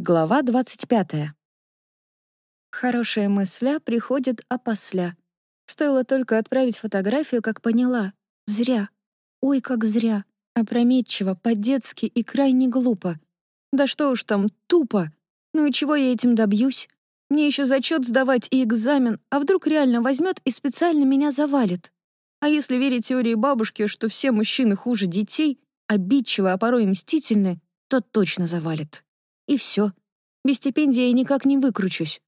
Глава 25. Хорошая мысля приходит опосля. Стоило только отправить фотографию, как поняла. Зря. Ой, как зря. Опрометчиво, по-детски и крайне глупо. Да что уж там, тупо. Ну и чего я этим добьюсь? Мне еще зачет сдавать и экзамен, а вдруг реально возьмет и специально меня завалит? А если верить теории бабушки, что все мужчины хуже детей, обидчивы, а порой мстительны, то точно завалит. И все. Без стипендии я никак не выкручусь.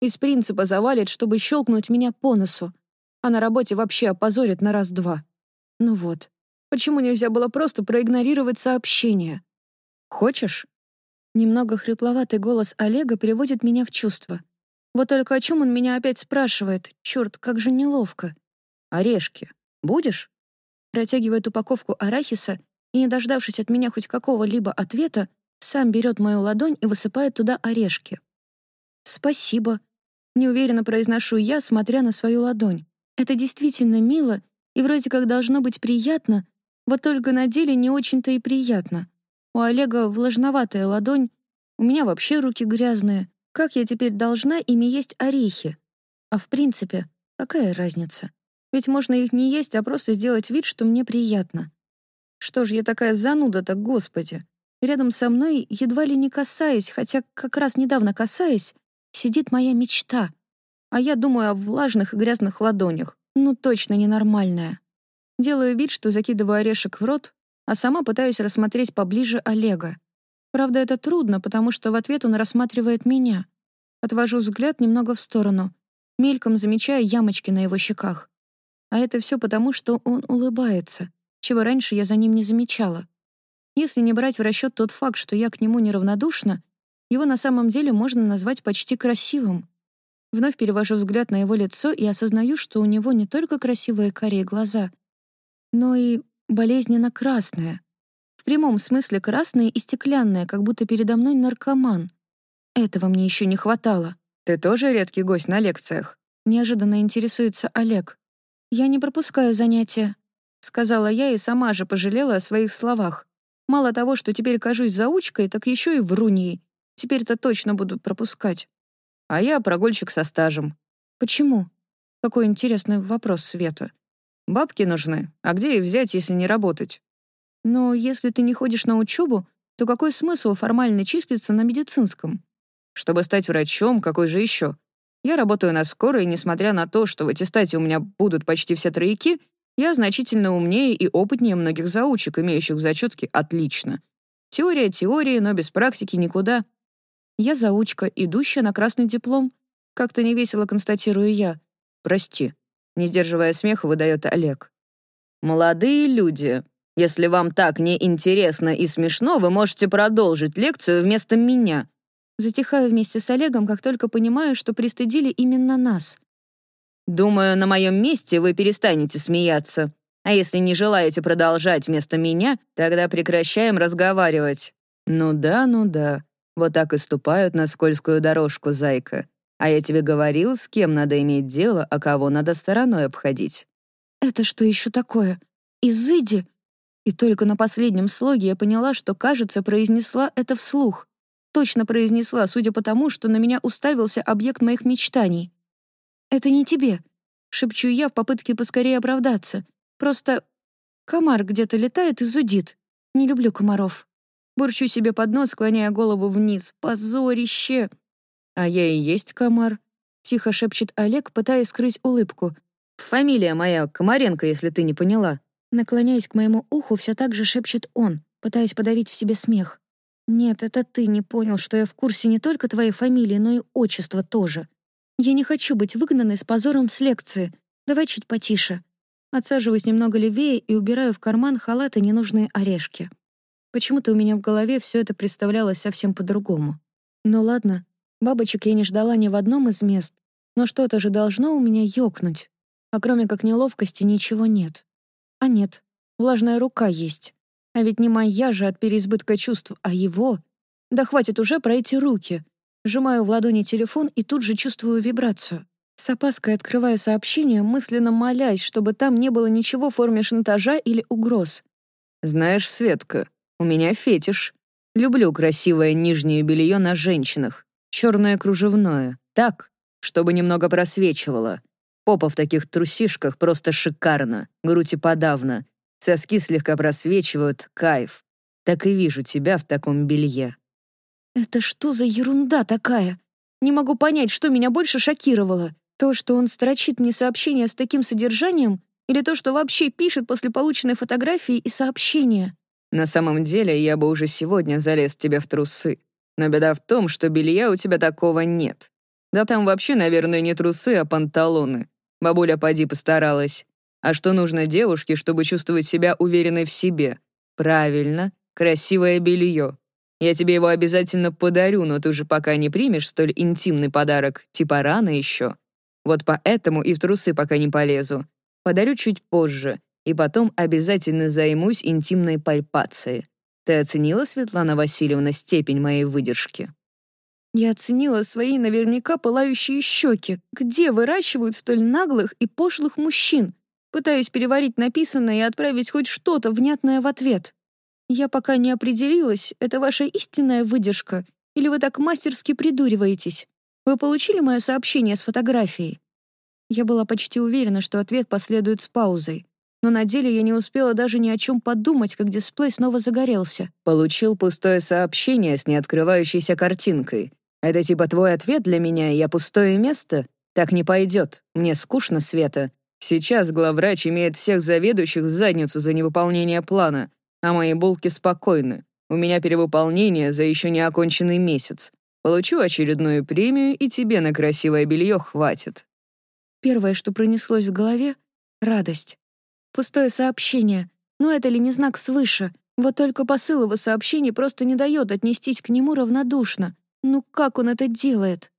Из принципа завалит, чтобы щелкнуть меня по носу. А на работе вообще опозорит на раз-два. Ну вот. Почему нельзя было просто проигнорировать сообщение? «Хочешь?» Немного хрипловатый голос Олега приводит меня в чувство. Вот только о чем он меня опять спрашивает? Черт, как же неловко. «Орешки. Будешь?» Протягивает упаковку арахиса и, не дождавшись от меня хоть какого-либо ответа, сам берет мою ладонь и высыпает туда орешки. «Спасибо», — неуверенно произношу я, смотря на свою ладонь. Это действительно мило и вроде как должно быть приятно, вот только на деле не очень-то и приятно. У Олега влажноватая ладонь, у меня вообще руки грязные. Как я теперь должна ими есть орехи? А в принципе, какая разница? Ведь можно их не есть, а просто сделать вид, что мне приятно. Что ж я такая зануда-то, господи? Рядом со мной, едва ли не касаясь, хотя как раз недавно касаясь, сидит моя мечта. А я думаю о влажных и грязных ладонях. Ну, точно ненормальная. Делаю вид, что закидываю орешек в рот, а сама пытаюсь рассмотреть поближе Олега. Правда, это трудно, потому что в ответ он рассматривает меня. Отвожу взгляд немного в сторону, мельком замечая ямочки на его щеках. А это все потому, что он улыбается, чего раньше я за ним не замечала. Если не брать в расчет тот факт, что я к нему неравнодушна, его на самом деле можно назвать почти красивым. Вновь перевожу взгляд на его лицо и осознаю, что у него не только красивые карие глаза, но и болезненно красные. В прямом смысле красные и стеклянные, как будто передо мной наркоман. Этого мне еще не хватало. «Ты тоже редкий гость на лекциях?» Неожиданно интересуется Олег. «Я не пропускаю занятия», — сказала я и сама же пожалела о своих словах. Мало того, что теперь кажусь заучкой, так еще и вруньей. Теперь-то точно буду пропускать. А я прогульщик со стажем. Почему? Какой интересный вопрос, Света. Бабки нужны. А где их взять, если не работать? Но если ты не ходишь на учебу, то какой смысл формально числиться на медицинском? Чтобы стать врачом, какой же еще? Я работаю на скорой, несмотря на то, что в аттестате у меня будут почти все трояки, я значительно умнее и опытнее многих заучек, имеющих в зачетке «отлично». Теория теории, но без практики никуда. Я заучка, идущая на красный диплом. Как-то невесело констатирую я. Прости. Не сдерживая смеха, выдает Олег. Молодые люди, если вам так неинтересно и смешно, вы можете продолжить лекцию вместо меня. Затихаю вместе с Олегом, как только понимаю, что пристыдили именно нас. Думаю, на моем месте вы перестанете смеяться. А если не желаете продолжать вместо меня, тогда прекращаем разговаривать. Ну да, ну да. Вот так и ступают на скользкую дорожку, зайка. А я тебе говорил, с кем надо иметь дело, а кого надо стороной обходить. Это что еще такое? Изыди? И только на последнем слоге я поняла, что, кажется, произнесла это вслух. Точно произнесла, судя по тому, что на меня уставился объект моих мечтаний. «Это не тебе», — шепчу я в попытке поскорее оправдаться. «Просто комар где-то летает и зудит. Не люблю комаров». Бурчу себе под нос, склоняя голову вниз. «Позорище!» «А я и есть комар», — тихо шепчет Олег, пытаясь скрыть улыбку. «Фамилия моя Комаренко, если ты не поняла». Наклоняясь к моему уху, все так же шепчет он, пытаясь подавить в себе смех. «Нет, это ты не понял, что я в курсе не только твоей фамилии, но и отчества тоже. Я не хочу быть выгнанной с позором с лекции. Давай чуть потише. Отсаживаюсь немного левее и убираю в карман халата ненужные орешки. Почему-то у меня в голове все это представлялось совсем по-другому. Ну ладно, бабочек я не ждала ни в одном из мест, но что-то же должно у меня ёкнуть. А кроме как неловкости ничего нет. А нет, влажная рука есть. А ведь не моя же от переизбытка чувств, а его. Да хватит уже про эти руки. Сжимаю в ладони телефон и тут же чувствую вибрацию. С опаской открываю сообщение, мысленно молясь, чтобы там не было ничего в форме шантажа или угроз. «Знаешь, Светка, у меня фетиш», — Люблю красивое нижнее белье на женщинах, черное кружевное, так, чтобы немного просвечивало. Попа в таких трусишках просто шикарно, грудь и подавно. Соски слегка просвечивают, кайф. Так и вижу тебя в таком белье. Это что за ерунда такая? Не могу понять, что меня больше шокировало. То, что он строчит мне сообщение с таким содержанием, или то, что вообще пишет после полученной фотографии и сообщения. На самом деле, я бы уже сегодня залез тебе в трусы. Но беда в том, что белья у тебя такого нет. Да там вообще, наверное, не трусы, а панталоны. Бабуля поди постаралась. А что нужно девушке, чтобы чувствовать себя уверенной в себе? Правильно, красивое белье. Я тебе его обязательно подарю, но ты же пока не примешь столь интимный подарок, типа рано еще. Вот поэтому и в трусы пока не полезу. Подарю чуть позже, и потом обязательно займусь интимной пальпацией. Ты оценила, Светлана Васильевна, степень моей выдержки? Я оценила свои наверняка пылающие щеки. Где выращивают столь наглых и пошлых мужчин? Пытаюсь переварить написанное и отправить хоть что-то внятное в ответ. Я пока не определилась, это ваша истинная выдержка, или вы так мастерски придуриваетесь. Вы получили мое сообщение с фотографией? Я была почти уверена, что ответ последует с паузой. Но на деле я не успела даже ни о чем подумать, как дисплей снова загорелся. Получил пустое сообщение с неоткрывающейся картинкой. Это типа твой ответ для меня, я пустое место? Так не пойдет. Мне скучно, Света. Сейчас главврач имеет всех заведующих в задницу за невыполнение плана, а мои булки спокойны. У меня перевыполнение за еще не оконченный месяц. Получу очередную премию, и тебе на красивое белье хватит. Первое, что пронеслось в голове — радость. Пустое сообщение. Но это ли не знак свыше? Вот только посыл его сообщений просто не дает отнестись к нему равнодушно. Ну как он это делает?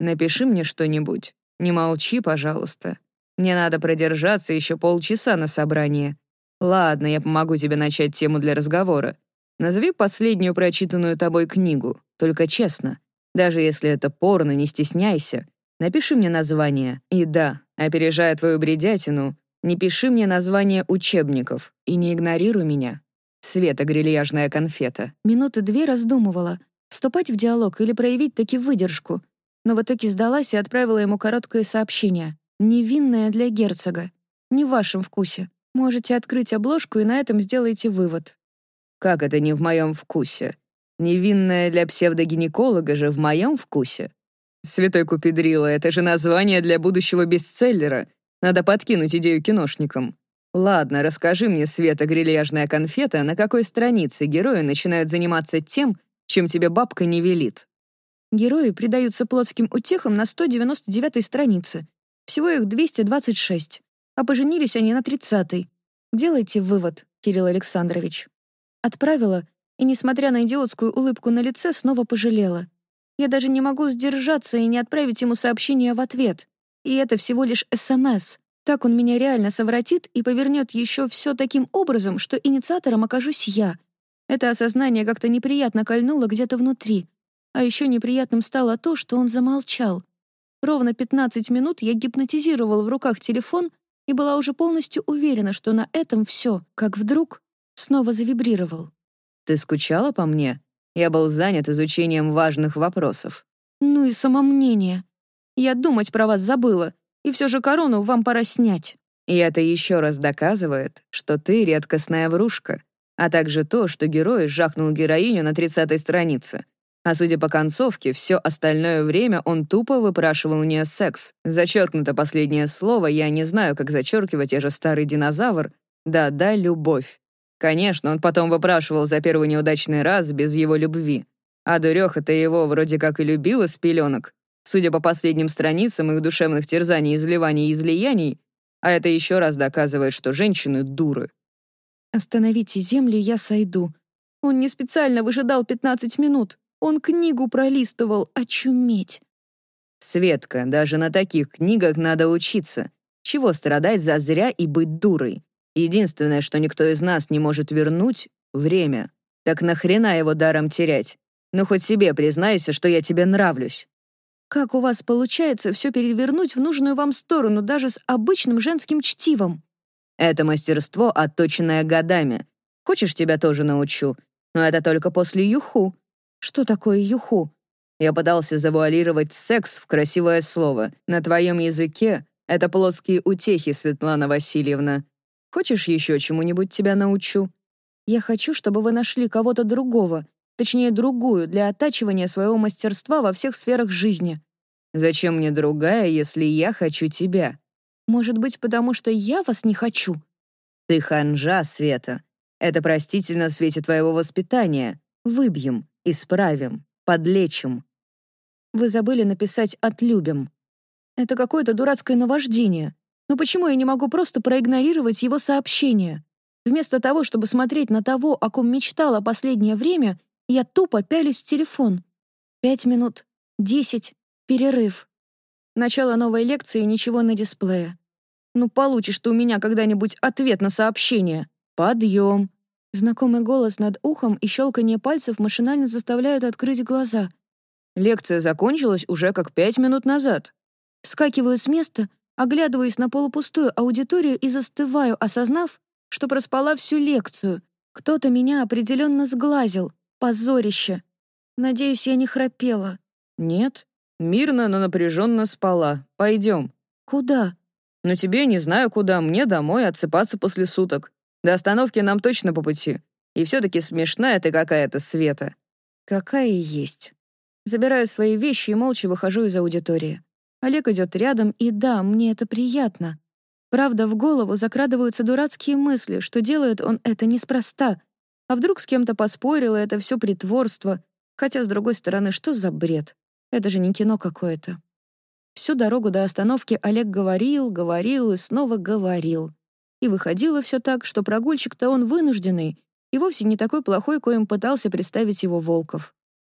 Напиши мне что-нибудь. Не молчи, пожалуйста. Мне надо продержаться еще полчаса на собрании. Ладно, я помогу тебе начать тему для разговора. Назови последнюю прочитанную тобой книгу, только честно. Даже если это порно, не стесняйся. Напиши мне название. И да, опережая твою бредятину, не пиши мне название учебников и не игнорируй меня. Света, грильяжная конфета. Минуты две раздумывала, вступать в диалог или проявить таки выдержку. Но в итоге сдалась и отправила ему короткое сообщение. «Невинное для герцога. Не в вашем вкусе. Можете открыть обложку и на этом сделайте вывод». «Как это не в моем вкусе? Невинное для псевдогинеколога же в моем вкусе?» «Святой Купидрила, это же название для будущего бестселлера. Надо подкинуть идею киношникам». «Ладно, расскажи мне, Света, грильяжная конфета, на какой странице герои начинают заниматься тем, чем тебе бабка не велит?» Герои предаются плотским утехам на 199 странице. Всего их 226. А поженились они на 30-й. Делайте вывод, Кирилл Александрович. Отправила, и, несмотря на идиотскую улыбку на лице, снова пожалела. Я даже не могу сдержаться и не отправить ему сообщение в ответ. И это всего лишь СМС. Так он меня реально совратит и повернет еще все таким образом, что инициатором окажусь я. Это осознание как-то неприятно кольнуло где-то внутри. А еще неприятным стало то, что он замолчал. Ровно 15 минут я гипнотизировал в руках телефон и была уже полностью уверена, что на этом все, как вдруг снова завибрировал. «Ты скучала по мне?» Я был занят изучением важных вопросов. Ну и самомнение. Я думать про вас забыла, и все же корону вам пора снять. И это еще раз доказывает, что ты редкостная врушка, а также то, что герой жахнул героиню на 30-й странице. А судя по концовке, все остальное время он тупо выпрашивал у нее секс. Зачеркнуто последнее слово, я не знаю, как зачеркивать, я же старый динозавр. Да-да, любовь. Конечно, он потом выпрашивал за первый неудачный раз без его любви. А дуреха-то его вроде как и любила с пеленок. Судя по последним страницам их душевных терзаний, изливаний и излияний, а это еще раз доказывает, что женщины — дуры. «Остановите земли, я сойду. Он не специально выжидал 15 минут. Он книгу пролистывал, очуметь». «Светка, даже на таких книгах надо учиться. Чего страдать за зря и быть дурой? Единственное, что никто из нас не может вернуть — время. Так нахрена его даром терять? Ну хоть себе признайся, что я тебе нравлюсь. Как у вас получается все перевернуть в нужную вам сторону даже с обычным женским чтивом? Это мастерство, отточенное годами. Хочешь, тебя тоже научу? Но это только после юху. Что такое юху? Я пытался завуалировать секс в красивое слово. На твоем языке это плотские утехи, Светлана Васильевна. Хочешь еще чему-нибудь тебя научу? Я хочу, чтобы вы нашли кого-то другого, точнее, другую, для оттачивания своего мастерства во всех сферах жизни. Зачем мне другая, если я хочу тебя? Может быть, потому что я вас не хочу? Ты ханжа, Света. Это простительно в свете твоего воспитания. Выбьем, исправим, подлечим. Вы забыли написать «отлюбим». Это какое-то дурацкое наваждение. Но почему я не могу просто проигнорировать его сообщение? Вместо того, чтобы смотреть на того, о ком мечтала последнее время, я тупо пялись в телефон. Пять минут, десять, перерыв. Начало новой лекции, ничего на дисплее. Ну, получишь ты у меня когда-нибудь ответ на сообщение. Подъем. Знакомый голос над ухом и щелканье пальцев машинально заставляют открыть глаза. Лекция закончилась уже как пять минут назад. Вскакиваю с места, оглядываюсь на полупустую аудиторию и застываю, осознав, что проспала всю лекцию. Кто-то меня определенно сглазил. Позорище. Надеюсь, я не храпела. Нет, мирно, но напряженно спала. Пойдем. Куда? Ну тебе не знаю куда, мне домой отсыпаться после суток. До остановки нам точно по пути. И все-таки смешная ты какая-то, Света. Какая и есть. Забираю свои вещи и молча выхожу из аудитории. Олег идет рядом, и да, мне это приятно. Правда, в голову закрадываются дурацкие мысли, что делает он это неспроста. А вдруг с кем-то поспорил, это все притворство. Хотя, с другой стороны, что за бред? Это же не кино какое-то. Всю дорогу до остановки Олег говорил, говорил и снова говорил. И выходило все так, что прогульщик-то он вынужденный, и вовсе не такой плохой, коим пытался представить его Волков.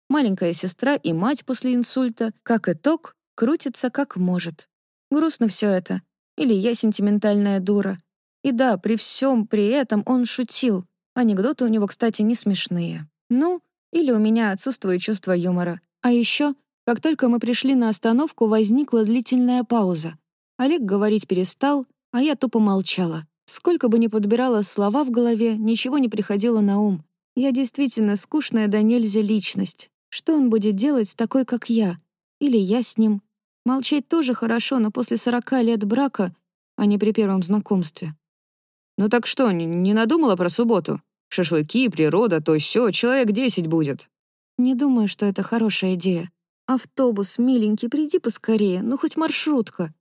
Маленькая сестра и мать после инсульта, как итог, крутится как может. Грустно все это. Или я сентиментальная дура. И да, при всем при этом он шутил. Анекдоты у него, кстати, не смешные. Ну, или у меня отсутствует чувство юмора. А еще, как только мы пришли на остановку, возникла длительная пауза. Олег говорить перестал, а я тупо молчала. Сколько бы ни подбирала слова в голове, ничего не приходило на ум. Я действительно скучная до нельзя личность. Что он будет делать с такой, как я? Или я с ним? Молчать тоже хорошо, но после сорока лет брака, а не при первом знакомстве. «Ну так что, не надумала про субботу? Шашлыки, природа, то все, человек десять будет». «Не думаю, что это хорошая идея. Автобус, миленький, приди поскорее, ну хоть маршрутка».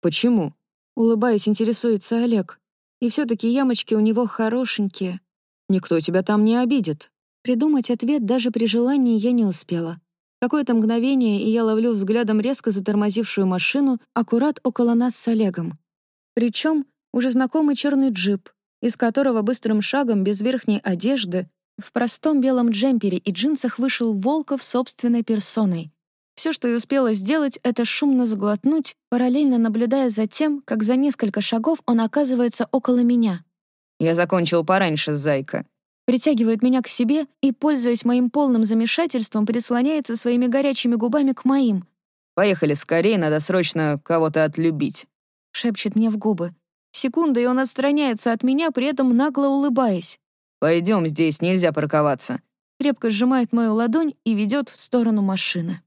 «Почему?» Улыбаясь, интересуется Олег. И все таки ямочки у него хорошенькие. «Никто тебя там не обидит». Придумать ответ даже при желании я не успела. Какое-то мгновение, и я ловлю взглядом резко затормозившую машину аккурат около нас с Олегом. Причем уже знакомый черный джип, из которого быстрым шагом, без верхней одежды, в простом белом джемпере и джинсах вышел Волков собственной персоной. Все, что я успела сделать, это шумно сглотнуть, параллельно наблюдая за тем, как за несколько шагов он оказывается около меня. «Я закончил пораньше, зайка», притягивает меня к себе и, пользуясь моим полным замешательством, прислоняется своими горячими губами к моим. «Поехали скорее, надо срочно кого-то отлюбить», — шепчет мне в губы. Секунда, и он отстраняется от меня, при этом нагло улыбаясь. «Пойдем, здесь нельзя парковаться», крепко сжимает мою ладонь и ведет в сторону машины.